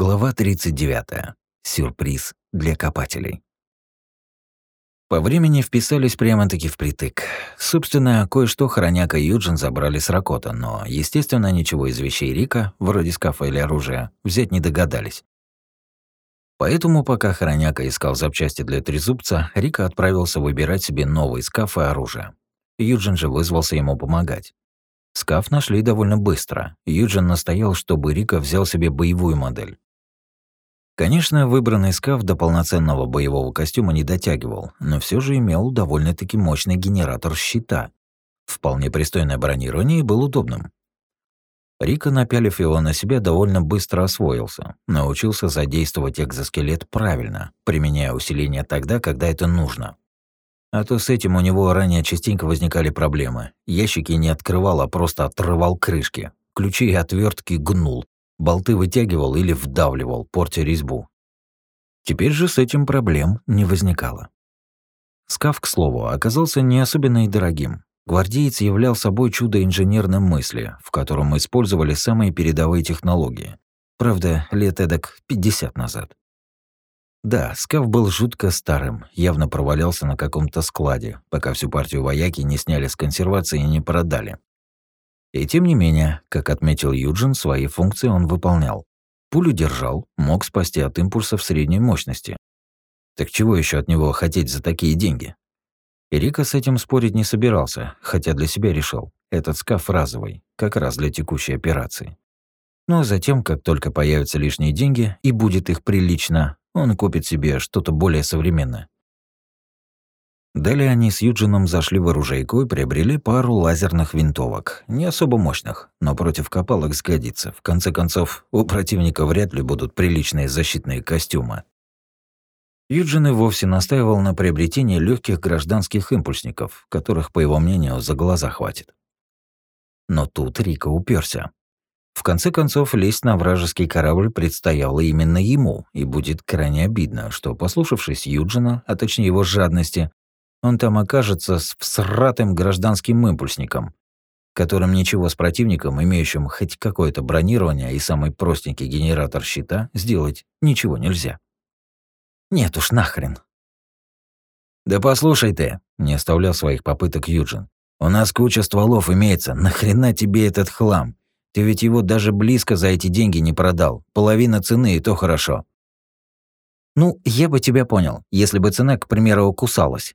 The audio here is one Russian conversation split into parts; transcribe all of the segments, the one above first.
Глава 39. Сюрприз для копателей. По времени вписались прямо-таки впритык. Собственно, кое-что Хороняка и Юджин забрали с Ракота, но, естественно, ничего из вещей Рика, вроде скафа или оружия, взять не догадались. Поэтому, пока Хороняка искал запчасти для трезубца, Рика отправился выбирать себе новый скаф и оружие. Юджин же вызвался ему помогать. Скаф нашли довольно быстро. Юджин настоял, чтобы Рика взял себе боевую модель. Конечно, выбранный скаф до полноценного боевого костюма не дотягивал, но все же имел довольно-таки мощный генератор щита. Вполне пристойное бронирование и был удобным. Рика, напялив его на себя, довольно быстро освоился, научился задействовать экзоскелет правильно, применяя усиление тогда, когда это нужно. А то с этим у него ранее частенько возникали проблемы. Ящики не открывал, а просто отрывал крышки. Ключи и отвертки гнул. Болты вытягивал или вдавливал, портя резьбу. Теперь же с этим проблем не возникало. Скаф, к слову, оказался не особенно и дорогим. Гвардеец являл собой чудо инженерной мысли, в котором использовали самые передовые технологии. Правда, лет эдак 50 назад. Да, скаф был жутко старым, явно провалялся на каком-то складе, пока всю партию вояки не сняли с консервации и не продали. И тем не менее, как отметил Юджин, свои функции он выполнял. Пулю держал, мог спасти от импульсов средней мощности. Так чего еще от него хотеть за такие деньги? Эрика с этим спорить не собирался, хотя для себя решил, этот скаф разовый, как раз для текущей операции. Но затем, как только появятся лишние деньги и будет их прилично, он купит себе что-то более современное. Далее они с Юджином зашли в оружейку и приобрели пару лазерных винтовок. Не особо мощных, но против копалок сгодится. В конце концов, у противника вряд ли будут приличные защитные костюмы. Юджин и вовсе настаивал на приобретении легких гражданских импульсников, которых, по его мнению, за глаза хватит. Но тут Рика уперся. В конце концов, лезть на вражеский корабль предстояло именно ему, и будет крайне обидно, что, послушавшись Юджина, а точнее его жадности, он там окажется с всратым гражданским импульсником, которым ничего с противником, имеющим хоть какое-то бронирование и самый простенький генератор щита, сделать ничего нельзя. Нет уж, нахрен. «Да послушай ты», — не оставлял своих попыток Юджин. «У нас куча стволов имеется, нахрена тебе этот хлам? Ты ведь его даже близко за эти деньги не продал. Половина цены и то хорошо. Ну, я бы тебя понял, если бы цена, к примеру, кусалась.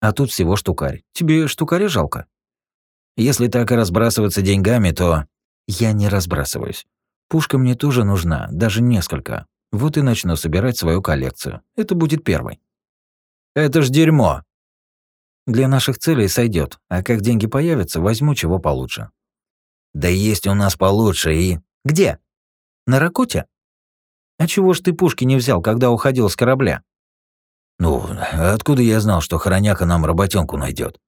А тут всего штукарь. Тебе штукаря жалко? Если так и разбрасываться деньгами, то... Я не разбрасываюсь. Пушка мне тоже нужна, даже несколько. Вот и начну собирать свою коллекцию. Это будет первой. Это ж дерьмо. Для наших целей сойдет, а как деньги появятся, возьму чего получше. Да есть у нас получше и... Где? На Ракуте? А чего ж ты пушки не взял, когда уходил с корабля? Ну, откуда я знал, что хороняка нам работенку найдет?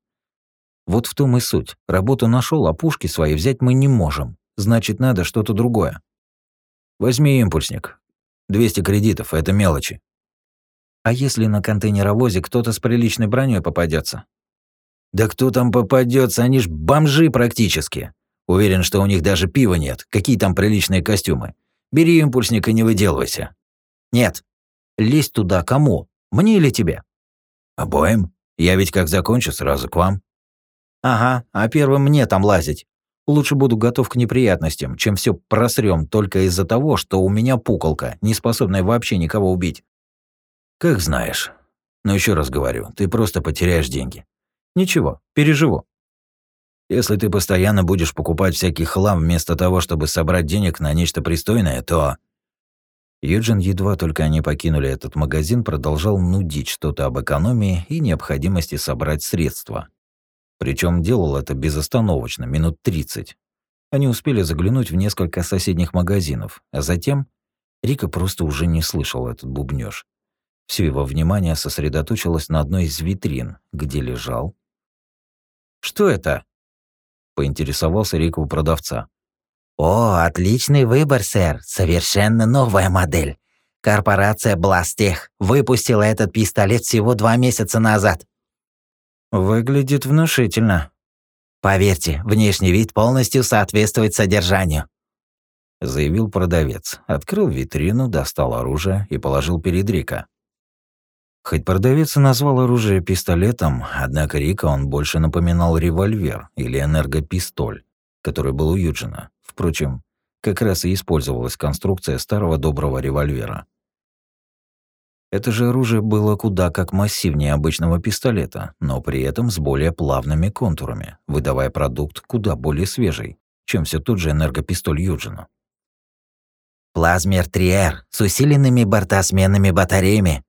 Вот в том и суть. Работу нашел, а пушки свои взять мы не можем. Значит, надо что-то другое. Возьми импульсник. 200 кредитов, это мелочи. А если на контейнеровозе кто-то с приличной броней попадется? Да кто там попадется, они ж бомжи практически. Уверен, что у них даже пива нет. Какие там приличные костюмы. Бери импульсник и не выделывайся. Нет. Лезь туда кому? Мне или тебе? Обоим. Я ведь как закончу, сразу к вам. Ага, а первым мне там лазить. Лучше буду готов к неприятностям, чем все просрём только из-за того, что у меня пуколка, не способная вообще никого убить. Как знаешь. Но еще раз говорю, ты просто потеряешь деньги. Ничего, переживу. Если ты постоянно будешь покупать всякий хлам вместо того, чтобы собрать денег на нечто пристойное, то...» Юджин, едва только они покинули этот магазин, продолжал нудить что-то об экономии и необходимости собрать средства. Причем делал это безостановочно, минут 30. Они успели заглянуть в несколько соседних магазинов, а затем Рика просто уже не слышал этот бубнёж. Все его внимание сосредоточилось на одной из витрин, где лежал... «Что это?» поинтересовался Рик у продавца. «О, отличный выбор, сэр. Совершенно новая модель. Корпорация Бластех выпустила этот пистолет всего два месяца назад». «Выглядит внушительно». «Поверьте, внешний вид полностью соответствует содержанию». — заявил продавец. Открыл витрину, достал оружие и положил перед Рика. Хоть продавец и назвал оружие пистолетом, однако Рика он больше напоминал револьвер или энергопистоль, который был у Юджина. Впрочем, как раз и использовалась конструкция старого доброго револьвера. Это же оружие было куда как массивнее обычного пистолета, но при этом с более плавными контурами, выдавая продукт куда более свежий, чем все тот же энергопистоль Юджина. «Плазмер Триэр с усиленными бортосменными батареями».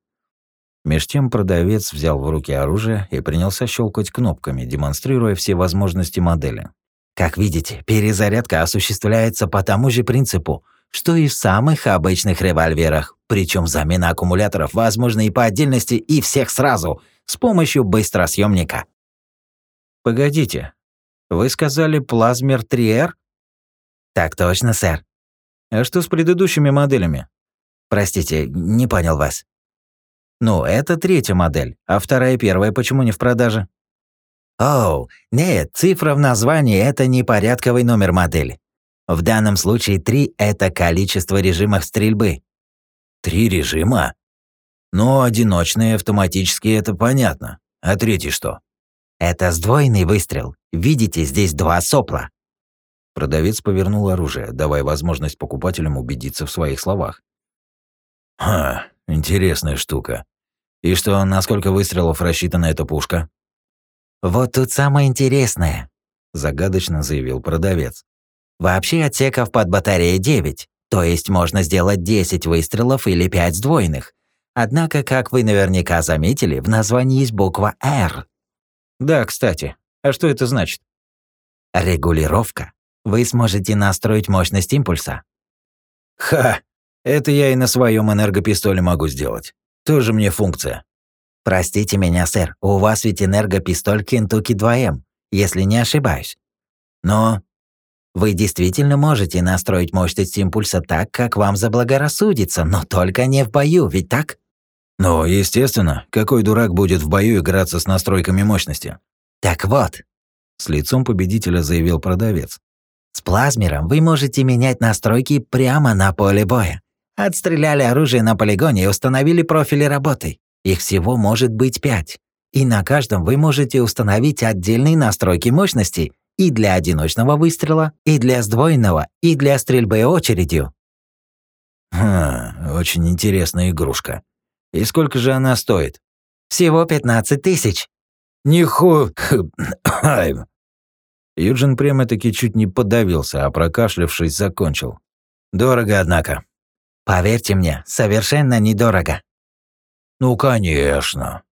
Меж тем продавец взял в руки оружие и принялся щелкать кнопками, демонстрируя все возможности модели. Как видите, перезарядка осуществляется по тому же принципу, что и в самых обычных револьверах, причем замена аккумуляторов возможна и по отдельности, и всех сразу, с помощью быстросъемника. Погодите, вы сказали плазмер 3R? Так точно, сэр. А что с предыдущими моделями? Простите, не понял вас. Ну, это третья модель, а вторая и первая почему не в продаже? Оу, нет, цифра в названии – это не порядковый номер модели. В данном случае три – это количество режимов стрельбы. Три режима? Ну, одиночные автоматические – это понятно. А третий что? Это сдвоенный выстрел. Видите, здесь два сопла. Продавец повернул оружие, давая возможность покупателям убедиться в своих словах. «Ха, интересная штука. И что, на сколько выстрелов рассчитана эта пушка?» «Вот тут самое интересное», – загадочно заявил продавец. «Вообще отсеков под батареей 9, то есть можно сделать 10 выстрелов или 5 сдвоенных. Однако, как вы наверняка заметили, в названии есть буква «Р». Да, кстати. А что это значит? Регулировка. Вы сможете настроить мощность импульса. Ха! Это я и на своем энергопистоле могу сделать. Тоже мне функция. Простите меня, сэр, у вас ведь энергопистоль Кентукки 2М, если не ошибаюсь. Но вы действительно можете настроить мощность импульса так, как вам заблагорассудится, но только не в бою, ведь так? Ну, естественно, какой дурак будет в бою играться с настройками мощности? Так вот, с лицом победителя заявил продавец. С плазмером вы можете менять настройки прямо на поле боя. Отстреляли оружие на полигоне и установили профили работы. Их всего может быть пять. И на каждом вы можете установить отдельные настройки мощности и для одиночного выстрела, и для сдвоенного, и для стрельбы очередью. Хм, очень интересная игрушка. И сколько же она стоит? Всего 15 тысяч. Ниху... Юджин прямо-таки чуть не подавился, а прокашлявшись, закончил. Дорого, однако. Поверьте мне, совершенно недорого. Ну, конечно.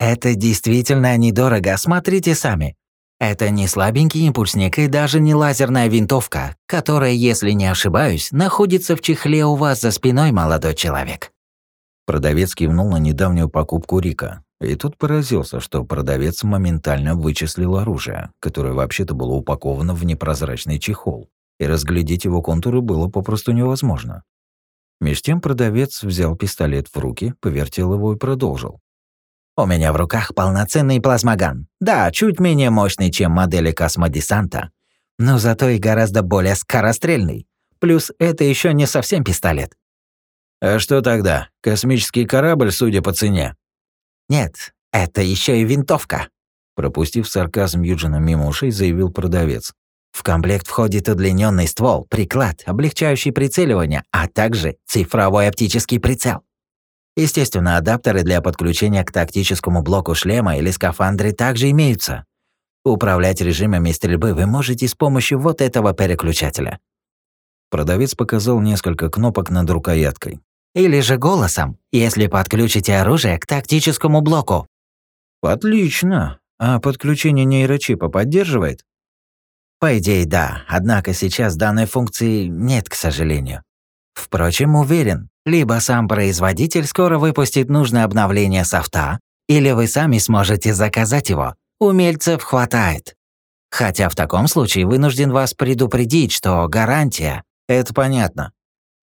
Это действительно недорого, смотрите сами. Это не слабенький импульсник и даже не лазерная винтовка, которая, если не ошибаюсь, находится в чехле у вас за спиной, молодой человек. Продавец кивнул на недавнюю покупку Рика. И тут поразился, что продавец моментально вычислил оружие, которое вообще-то было упаковано в непрозрачный чехол, и разглядеть его контуры было попросту невозможно. Меж тем продавец взял пистолет в руки, повертел его и продолжил. «У меня в руках полноценный плазмоган. Да, чуть менее мощный, чем модели космодесанта, но зато и гораздо более скорострельный. Плюс это еще не совсем пистолет». «А что тогда? Космический корабль, судя по цене?» «Нет, это еще и винтовка», пропустив сарказм Юджина мимо ушей, заявил продавец. В комплект входит удлиненный ствол, приклад, облегчающий прицеливание, а также цифровой оптический прицел. Естественно, адаптеры для подключения к тактическому блоку шлема или скафандры также имеются. Управлять режимами стрельбы вы можете с помощью вот этого переключателя. Продавец показал несколько кнопок над рукояткой. Или же голосом, если подключите оружие к тактическому блоку. Отлично. А подключение нейрочипа поддерживает? По идее, да, однако сейчас данной функции нет, к сожалению. Впрочем, уверен, либо сам производитель скоро выпустит нужное обновление софта, или вы сами сможете заказать его. Умельцев хватает. Хотя в таком случае вынужден вас предупредить, что гарантия... Это понятно.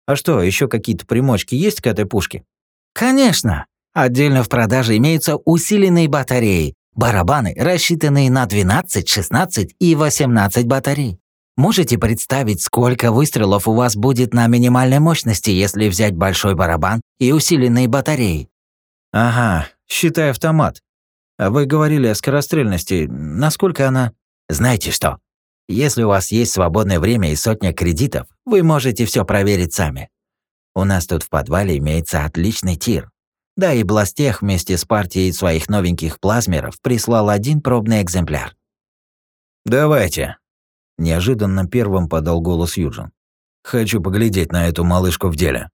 А что, еще какие-то примочки есть к этой пушке? Конечно. Отдельно в продаже имеются усиленные батареи, Барабаны, рассчитанные на 12, 16 и 18 батарей. Можете представить, сколько выстрелов у вас будет на минимальной мощности, если взять большой барабан и усиленные батареи? Ага, считай автомат. А вы говорили о скорострельности. Насколько она? Знаете что? Если у вас есть свободное время и сотня кредитов, вы можете все проверить сами. У нас тут в подвале имеется отличный тир. Да и Бластех вместе с партией своих новеньких плазмеров прислал один пробный экземпляр. «Давайте», – неожиданно первым подал голос Юджин. «Хочу поглядеть на эту малышку в деле».